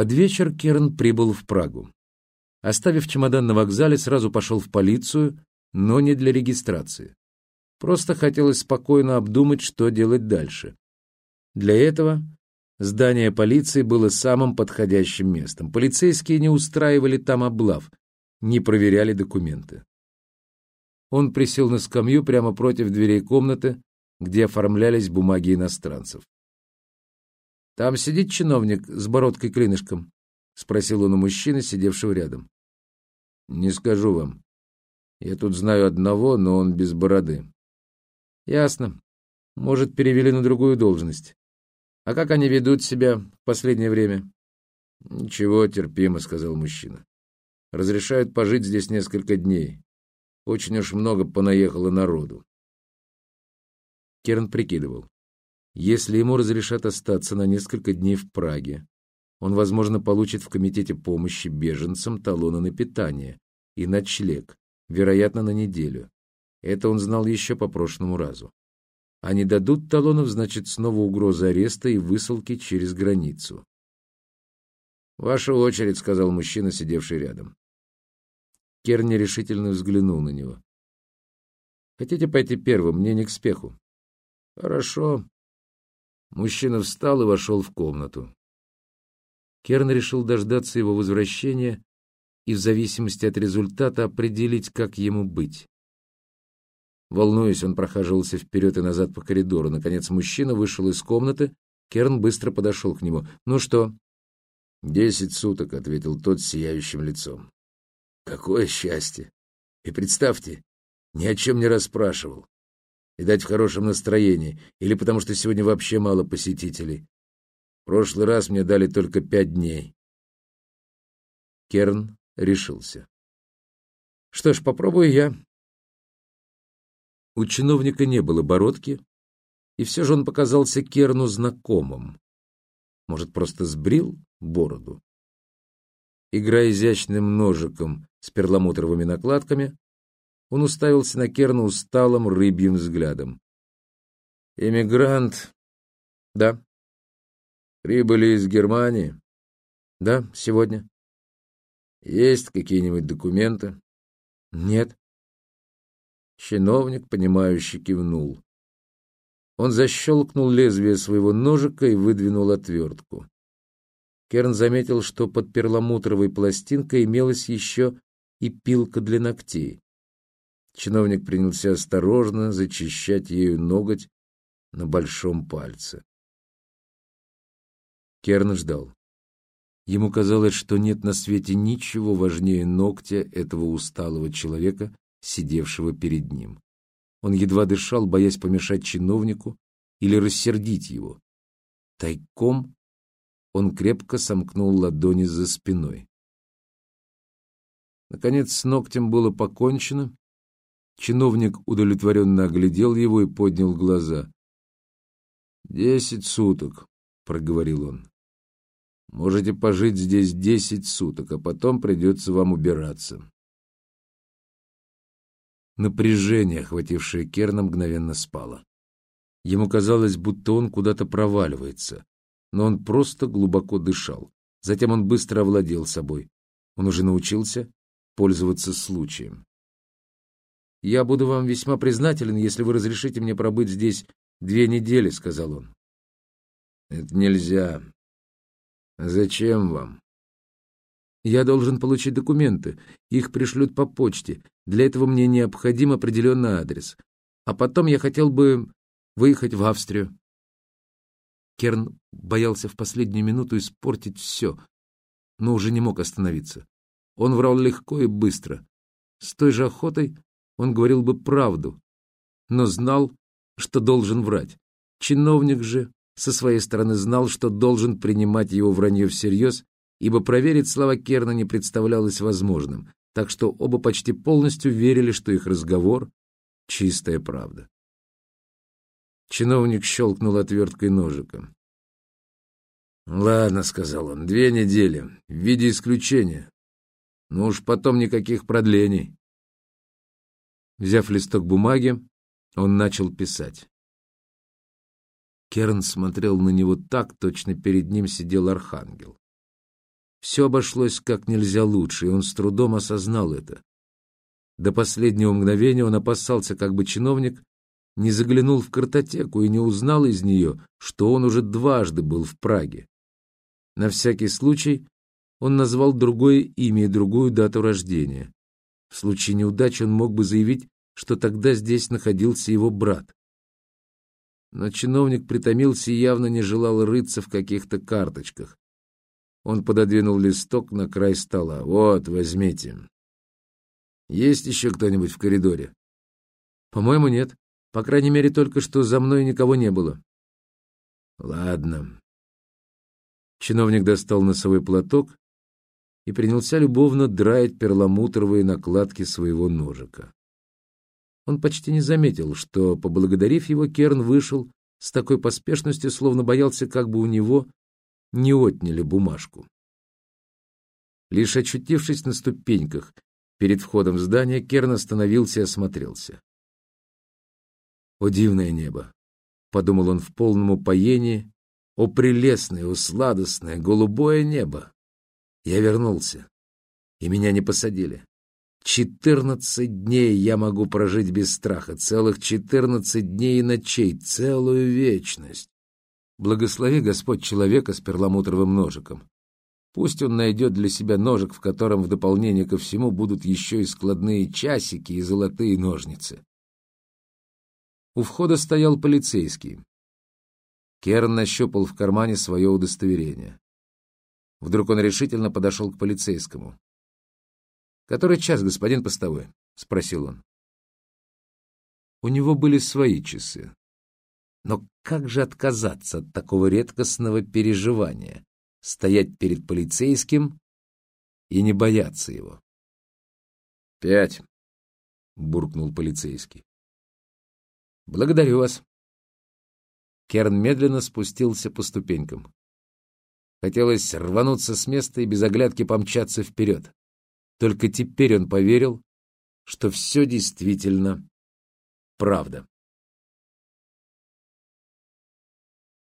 Под вечер Керн прибыл в Прагу. Оставив чемодан на вокзале, сразу пошел в полицию, но не для регистрации. Просто хотелось спокойно обдумать, что делать дальше. Для этого здание полиции было самым подходящим местом. Полицейские не устраивали там облав, не проверяли документы. Он присел на скамью прямо против дверей комнаты, где оформлялись бумаги иностранцев. «Там сидит чиновник с бородкой-клинышком?» — спросил он у мужчины, сидевшего рядом. «Не скажу вам. Я тут знаю одного, но он без бороды». «Ясно. Может, перевели на другую должность. А как они ведут себя в последнее время?» «Ничего, терпимо», — сказал мужчина. «Разрешают пожить здесь несколько дней. Очень уж много понаехало народу. Керн прикидывал. Если ему разрешат остаться на несколько дней в Праге, он, возможно, получит в Комитете помощи беженцам талоны на питание и ночлег, вероятно, на неделю. Это он знал еще по прошлому разу. А не дадут талонов, значит, снова угроза ареста и высылки через границу. «Ваша очередь», — сказал мужчина, сидевший рядом. Керн нерешительно взглянул на него. «Хотите пойти первым? Мне не к спеху». «Хорошо». Мужчина встал и вошел в комнату. Керн решил дождаться его возвращения и в зависимости от результата определить, как ему быть. Волнуясь, он прохаживался вперед и назад по коридору. Наконец мужчина вышел из комнаты. Керн быстро подошел к нему. «Ну что?» «Десять суток», — ответил тот с сияющим лицом. Какое счастье! И представьте, ни о чем не расспрашивал. И дать в хорошем настроении, или потому что сегодня вообще мало посетителей. В прошлый раз мне дали только пять дней. Керн решился. Что ж, попробую я. У чиновника не было бородки, и все же он показался Керну знакомым. Может, просто сбрил бороду? Играя изящным ножиком с перламутровыми накладками, он уставился на Керна усталым рыбьим взглядом. «Эмигрант?» «Да». «Прибыли из Германии?» «Да, сегодня». «Есть какие-нибудь документы?» «Нет». Чиновник, понимающий, кивнул. Он защелкнул лезвие своего ножика и выдвинул отвертку. Керн заметил, что под перламутровой пластинкой имелась еще и пилка для ногтей. Чиновник принялся осторожно зачищать ею ноготь на большом пальце. Керн ждал. Ему казалось, что нет на свете ничего важнее ногтя этого усталого человека, сидевшего перед ним. Он едва дышал, боясь помешать чиновнику или рассердить его. Тайком он крепко сомкнул ладони за спиной. Наконец с ногтем было покончено. Чиновник удовлетворенно оглядел его и поднял глаза. «Десять суток», — проговорил он. «Можете пожить здесь десять суток, а потом придется вам убираться». Напряжение, охватившее Керна, мгновенно спало. Ему казалось, будто он куда-то проваливается но он просто глубоко дышал. Затем он быстро овладел собой. Он уже научился пользоваться случаем. «Я буду вам весьма признателен, если вы разрешите мне пробыть здесь две недели», — сказал он. «Это нельзя. Зачем вам?» «Я должен получить документы. Их пришлют по почте. Для этого мне необходим определенный адрес. А потом я хотел бы выехать в Австрию». Керн боялся в последнюю минуту испортить все, но уже не мог остановиться. Он врал легко и быстро. С той же охотой он говорил бы правду, но знал, что должен врать. Чиновник же со своей стороны знал, что должен принимать его вранье всерьез, ибо проверить слова Керна не представлялось возможным, так что оба почти полностью верили, что их разговор — чистая правда. Чиновник щелкнул отверткой ножиком. «Ладно», — сказал он, — «две недели, в виде исключения. Но уж потом никаких продлений». Взяв листок бумаги, он начал писать. Керн смотрел на него так, точно перед ним сидел архангел. Все обошлось как нельзя лучше, и он с трудом осознал это. До последнего мгновения он опасался, как бы чиновник не заглянул в картотеку и не узнал из нее, что он уже дважды был в Праге. На всякий случай он назвал другое имя и другую дату рождения. В случае неудачи он мог бы заявить, что тогда здесь находился его брат. Но чиновник притомился и явно не желал рыться в каких-то карточках. Он пододвинул листок на край стола. «Вот, возьмите. Есть еще кто-нибудь в коридоре?» «По-моему, нет. По крайней мере, только что за мной никого не было». «Ладно». Чиновник достал носовой платок и принялся любовно драить перламутровые накладки своего ножика. Он почти не заметил, что, поблагодарив его, Керн вышел с такой поспешностью, словно боялся, как бы у него не отняли бумажку. Лишь очутившись на ступеньках перед входом в здание, Керн остановился и осмотрелся. «О, дивное небо!» — подумал он в полном упоении. «О, прелестное, о, сладостное, голубое небо!» Я вернулся, и меня не посадили. Четырнадцать дней я могу прожить без страха, целых четырнадцать дней и ночей, целую вечность. Благослови Господь человека с перламутровым ножиком. Пусть он найдет для себя ножик, в котором в дополнение ко всему будут еще и складные часики и золотые ножницы. У входа стоял полицейский. Керн нащупал в кармане свое удостоверение. Вдруг он решительно подошел к полицейскому. «Который час, господин постовой?» — спросил он. У него были свои часы. Но как же отказаться от такого редкостного переживания? Стоять перед полицейским и не бояться его. «Пять», — буркнул полицейский. «Благодарю вас». Керн медленно спустился по ступенькам. Хотелось рвануться с места и без оглядки помчаться вперед. Только теперь он поверил, что все действительно правда.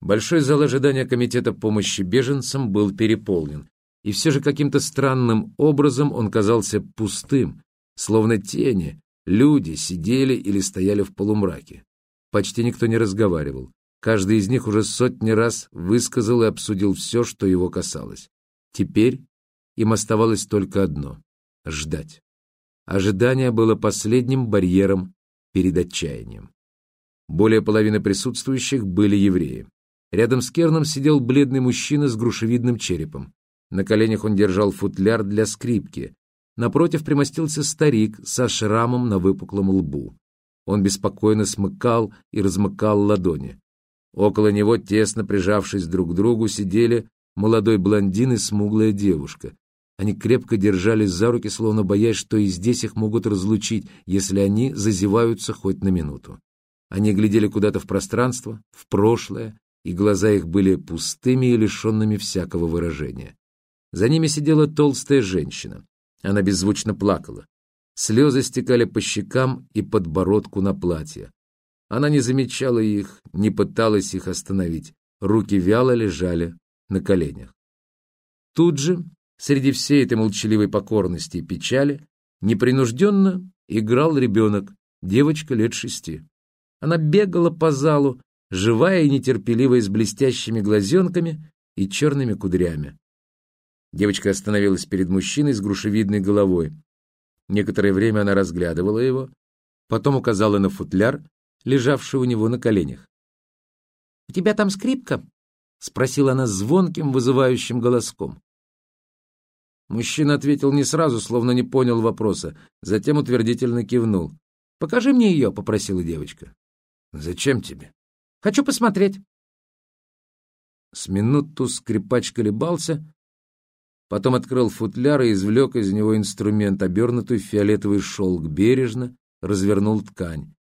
Большой зал ожидания Комитета помощи беженцам был переполнен, и все же каким-то странным образом он казался пустым, словно тени, люди сидели или стояли в полумраке. Почти никто не разговаривал. Каждый из них уже сотни раз высказал и обсудил все, что его касалось. Теперь им оставалось только одно — ждать. Ожидание было последним барьером перед отчаянием. Более половины присутствующих были евреи. Рядом с Керном сидел бледный мужчина с грушевидным черепом. На коленях он держал футляр для скрипки. Напротив примостился старик со шрамом на выпуклом лбу. Он беспокойно смыкал и размыкал ладони. Около него, тесно прижавшись друг к другу, сидели молодой блондин и смуглая девушка. Они крепко держались за руки, словно боясь, что и здесь их могут разлучить, если они зазеваются хоть на минуту. Они глядели куда-то в пространство, в прошлое, и глаза их были пустыми и лишенными всякого выражения. За ними сидела толстая женщина. Она беззвучно плакала. Слезы стекали по щекам и подбородку на платье. Она не замечала их, не пыталась их остановить. Руки вяло лежали на коленях. Тут же, среди всей этой молчаливой покорности и печали, непринужденно играл ребенок, девочка лет шести. Она бегала по залу, живая и нетерпеливая, с блестящими глазенками и черными кудрями. Девочка остановилась перед мужчиной с грушевидной головой. Некоторое время она разглядывала его, потом указала на футляр, лежавший у него на коленях. «У тебя там скрипка?» — спросила она звонким, вызывающим голоском. Мужчина ответил не сразу, словно не понял вопроса, затем утвердительно кивнул. «Покажи мне ее», — попросила девочка. «Зачем тебе?» Хочу посмотреть. С минуту скрипач колебался, потом открыл футляр и извлек из него инструмент, обернутый в фиолетовый шелк, бережно развернул ткань.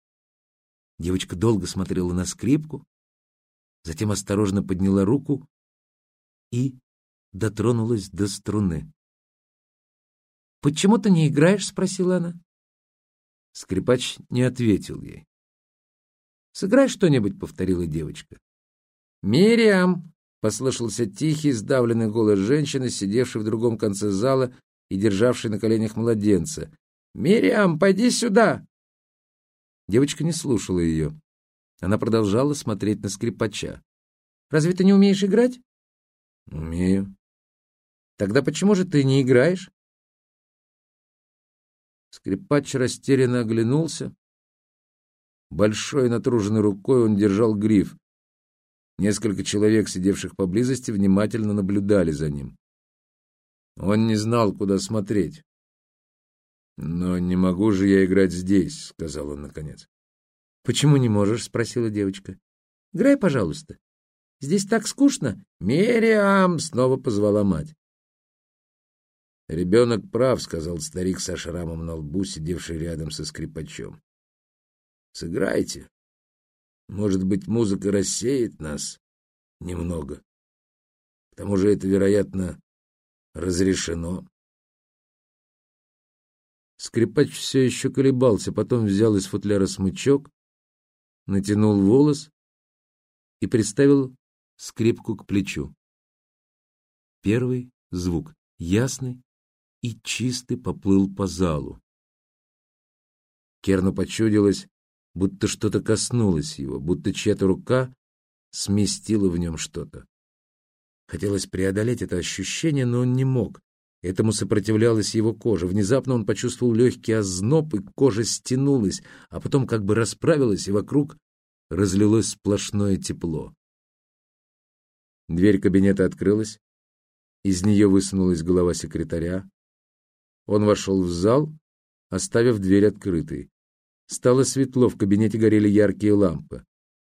Девочка долго смотрела на скрипку, затем осторожно подняла руку и дотронулась до струны. «Почему ты не играешь?» — спросила она. Скрипач не ответил ей. «Сыграй что-нибудь», — повторила девочка. «Мириам!» послышался тихий, сдавленный голос женщины, сидевшей в другом конце зала и державшей на коленях младенца. «Мириам, пойди сюда!» Девочка не слушала ее. Она продолжала смотреть на скрипача. «Разве ты не умеешь играть?» «Умею». «Тогда почему же ты не играешь?» Скрипач растерянно оглянулся. Большой натруженной рукой он держал гриф. Несколько человек, сидевших поблизости, внимательно наблюдали за ним. Он не знал, куда смотреть. «Но не могу же я играть здесь», — сказал он наконец. «Почему не можешь?» — спросила девочка. «Играй, пожалуйста. Здесь так скучно». «Мириам!» — снова позвала мать. «Ребенок прав», — сказал старик со шрамом на лбу, сидевший рядом со скрипачом. «Сыграйте. Может быть, музыка рассеет нас немного. К тому же это, вероятно, разрешено». Скрипач все еще колебался, потом взял из футляра смычок, натянул волос и приставил скрипку к плечу. Первый звук, ясный и чистый, поплыл по залу. Керну почудилось, будто что-то коснулось его, будто чья-то рука сместила в нем что-то. Хотелось преодолеть это ощущение, но он не мог. Этому сопротивлялась его кожа. Внезапно он почувствовал легкий озноб, и кожа стянулась, а потом как бы расправилась, и вокруг разлилось сплошное тепло. Дверь кабинета открылась. Из нее высунулась голова секретаря. Он вошел в зал, оставив дверь открытой. Стало светло, в кабинете горели яркие лампы.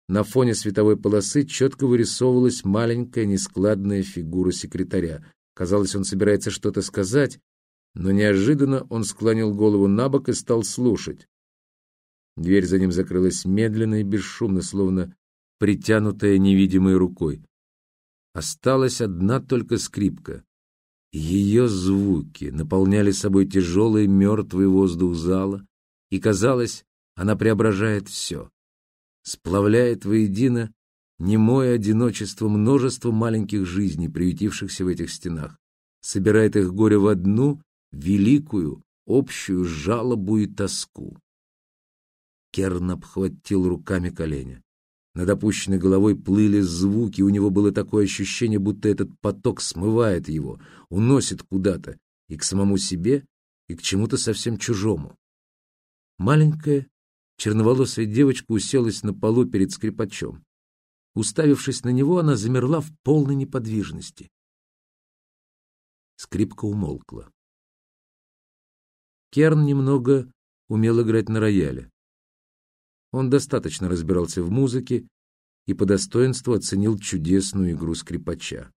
На фоне световой полосы четко вырисовывалась маленькая нескладная фигура секретаря. Казалось, он собирается что-то сказать, но неожиданно он склонил голову на бок и стал слушать. Дверь за ним закрылась медленно и бесшумно, словно притянутая невидимой рукой. Осталась одна только скрипка. Ее звуки наполняли собой тяжелый мертвый воздух зала, и, казалось, она преображает все, сплавляет воедино немое одиночество множества маленьких жизней, приютившихся в этих стенах, собирает их горе в одну великую, общую жалобу и тоску. Керн обхватил руками колени. Над опущенной головой плыли звуки, у него было такое ощущение, будто этот поток смывает его, уносит куда-то, и к самому себе, и к чему-то совсем чужому. Маленькая, черноволосая девочка уселась на полу перед скрипачом. Уставившись на него, она замерла в полной неподвижности. Скрипка умолкла. Керн немного умел играть на рояле. Он достаточно разбирался в музыке и по достоинству оценил чудесную игру скрипача.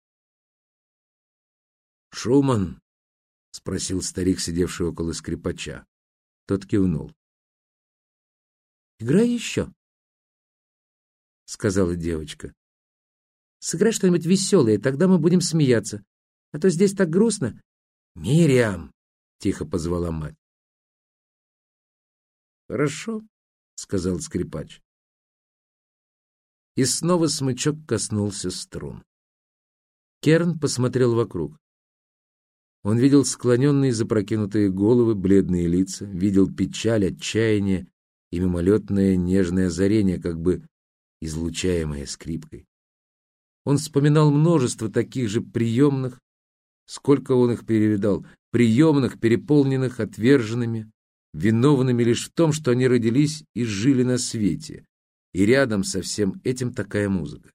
«Шуман?» — спросил старик, сидевший около скрипача. Тот кивнул. «Играй еще», — сказала девочка. «Сыграй что-нибудь веселое, тогда мы будем смеяться. А то здесь так грустно». «Мириам!» — тихо позвала мать. «Хорошо», — сказал скрипач. И снова смычок коснулся струн. Керн посмотрел вокруг. Он видел склоненные запрокинутые головы, бледные лица, видел печаль, отчаяние и мимолетное нежное озарение, как бы излучаемое скрипкой. Он вспоминал множество таких же приемных, сколько он их перевидал, приемных, переполненных отверженными, виновными лишь в том, что они родились и жили на свете. И рядом со всем этим такая музыка.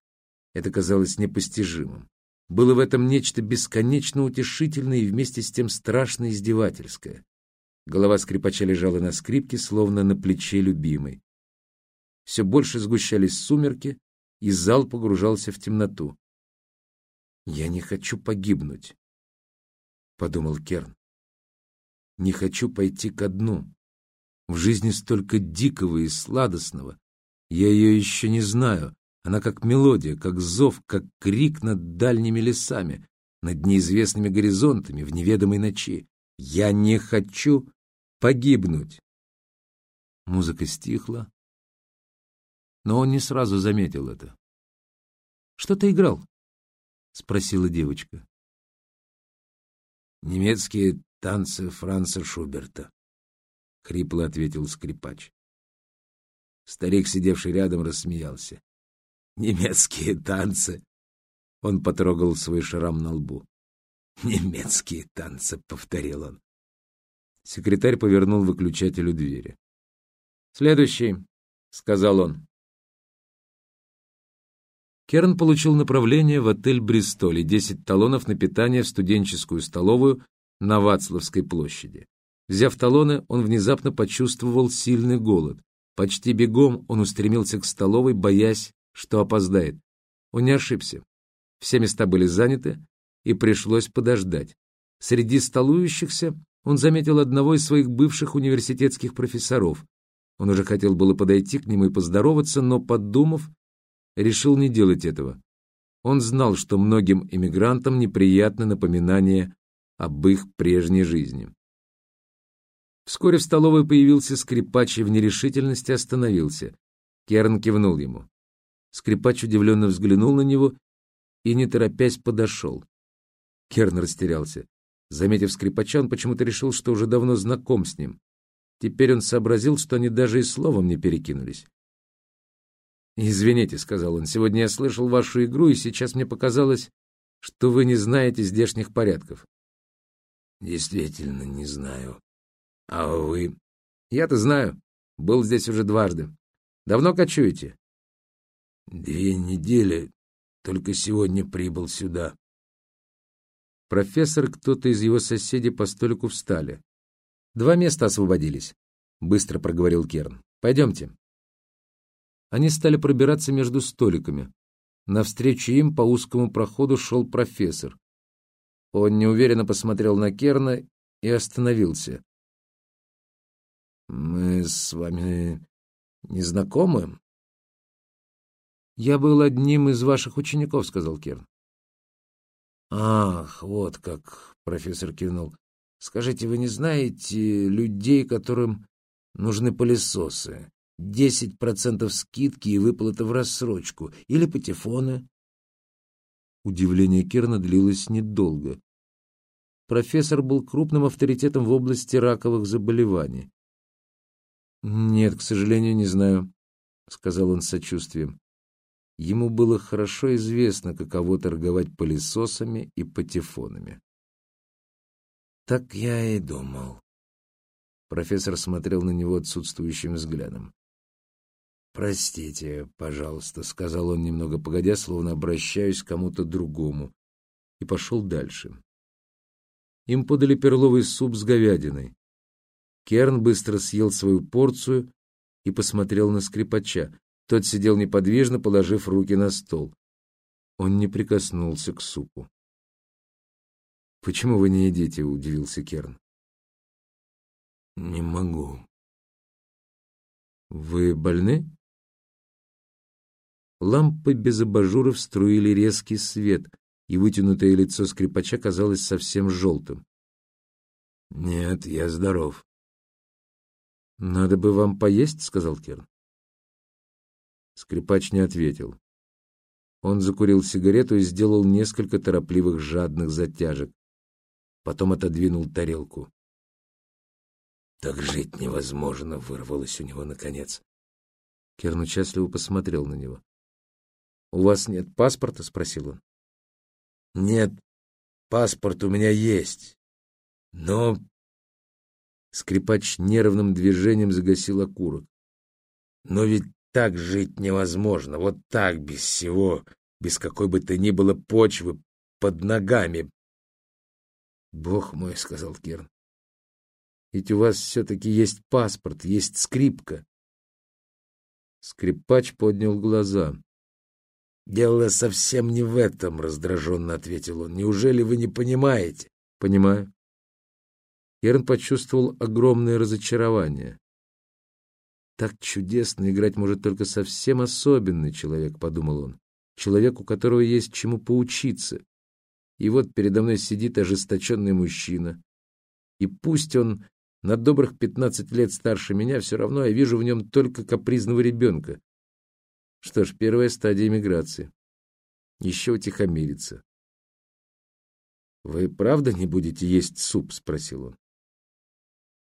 Это казалось непостижимым. Было в этом нечто бесконечно утешительное и вместе с тем страшно издевательское. Голова скрипача лежала на скрипке, словно на плече любимой. Все больше сгущались сумерки, и зал погружался в темноту. «Я не хочу погибнуть», — подумал Керн. «Не хочу пойти ко дну. В жизни столько дикого и сладостного. Я ее еще не знаю. Она как мелодия, как зов, как крик над дальними лесами, над неизвестными горизонтами, в неведомой ночи. Я не хочу погибнуть». Музыка стихла, но он не сразу заметил это. «Что ты играл?» — спросила девочка. «Немецкие танцы Франца Шуберта», — хрипло ответил скрипач. Старик, сидевший рядом, рассмеялся. «Немецкие танцы!» Он потрогал свой шрам на лбу. «Немецкие танцы», — повторил он. Секретарь повернул выключателю двери. «Следующий», — сказал он. Керн получил направление в отель «Бристоль» и 10 талонов на питание в студенческую столовую на Вацлавской площади. Взяв талоны, он внезапно почувствовал сильный голод. Почти бегом он устремился к столовой, боясь, что опоздает. Он не ошибся. Все места были заняты, и пришлось подождать. Среди столующихся он заметил одного из своих бывших университетских профессоров. Он уже хотел было подойти к нему и поздороваться, но, подумав, решил не делать этого. Он знал, что многим эмигрантам неприятно напоминание об их прежней жизни. Вскоре в столовой появился скрипач и в нерешительности остановился. Керн кивнул ему. Скрипач удивленно взглянул на него и, не торопясь, подошел. Керн растерялся. Заметив скрипача, он почему-то решил, что уже давно знаком с ним. Теперь он сообразил, что они даже и словом не перекинулись. «Извините», — сказал он, — «сегодня я слышал вашу игру, и сейчас мне показалось, что вы не знаете здешних порядков». «Действительно не знаю. А вы?» «Я-то знаю. Был здесь уже дважды. Давно кочуете?» «Две недели. Только сегодня прибыл сюда». Профессор, кто-то из его соседей по столику встали. «Два места освободились», — быстро проговорил Керн. «Пойдемте». Они стали пробираться между столиками. Навстречу им по узкому проходу шел профессор. Он неуверенно посмотрел на Керна и остановился. «Мы с вами не знакомы?» «Я был одним из ваших учеников», — сказал Керн. «Ах, вот как!» — профессор кивнул. «Скажите, вы не знаете людей, которым нужны пылесосы? Десять процентов скидки и выплата в рассрочку. Или патефоны. Удивление Керна длилось недолго. Профессор был крупным авторитетом в области раковых заболеваний. «Нет, к сожалению, не знаю», — сказал он с сочувствием. Ему было хорошо известно, каково торговать пылесосами и патефонами. «Так я и думал». Профессор смотрел на него отсутствующим взглядом. «Простите, пожалуйста», — сказал он немного погодя, словно обращаюсь к кому-то другому, и пошел дальше. Им подали перловый суп с говядиной. Керн быстро съел свою порцию и посмотрел на скрипача. Тот сидел неподвижно, положив руки на стол. Он не прикоснулся к супу. «Почему вы не едите?» — удивился Керн. «Не могу». «Вы больны?» Лампы без абажуров струили резкий свет, и вытянутое лицо скрипача казалось совсем желтым. «Нет, я здоров». «Надо бы вам поесть», — сказал Керн. Скрипач не ответил. Он закурил сигарету и сделал несколько торопливых жадных затяжек. Потом отодвинул тарелку. «Так жить невозможно», — вырвалось у него наконец. Керн участливо посмотрел на него. «У вас нет паспорта?» — спросил он. «Нет, паспорт у меня есть. Но...» Скрипач нервным движением загасил окурок. «Но ведь так жить невозможно, вот так, без всего, без какой бы то ни было почвы под ногами». «Бог мой», — сказал Керн. «Ведь у вас все-таки есть паспорт, есть скрипка». Скрипач поднял глаза. «Дело совсем не в этом», — раздраженно ответил он. «Неужели вы не понимаете?» «Понимаю». Керн почувствовал огромное разочарование. «Так чудесно играть может только совсем особенный человек», — подумал он. «Человек, у которого есть чему поучиться. И вот передо мной сидит ожесточенный мужчина. И пусть он на добрых пятнадцать лет старше меня, все равно я вижу в нем только капризного ребенка, что ж, первая стадия миграции. Еще утихомириться. Вы правда не будете есть суп? спросил он.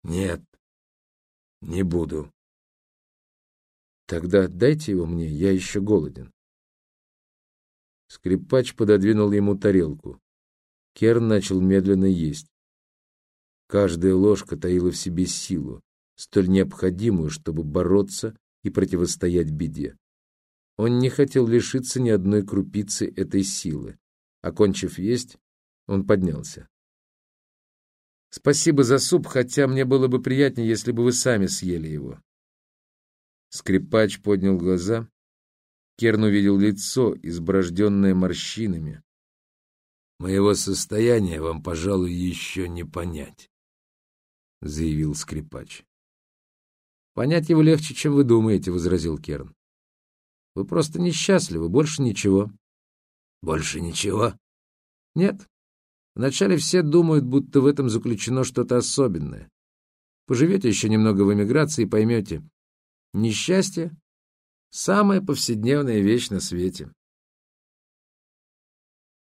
Нет, не буду. Тогда дайте его мне, я еще голоден. Скрипач пододвинул ему тарелку. Керн начал медленно есть. Каждая ложка таила в себе силу, столь необходимую, чтобы бороться и противостоять беде. Он не хотел лишиться ни одной крупицы этой силы. Окончив есть, он поднялся. «Спасибо за суп, хотя мне было бы приятнее, если бы вы сами съели его». Скрипач поднял глаза. Керн увидел лицо, изброжденное морщинами. «Моего состояния вам, пожалуй, еще не понять», — заявил скрипач. «Понять его легче, чем вы думаете», — возразил Керн. «Вы просто несчастливы, больше ничего». «Больше ничего?» «Нет. Вначале все думают, будто в этом заключено что-то особенное. Поживете еще немного в эмиграции и поймете. Несчастье — самая повседневная вещь на свете.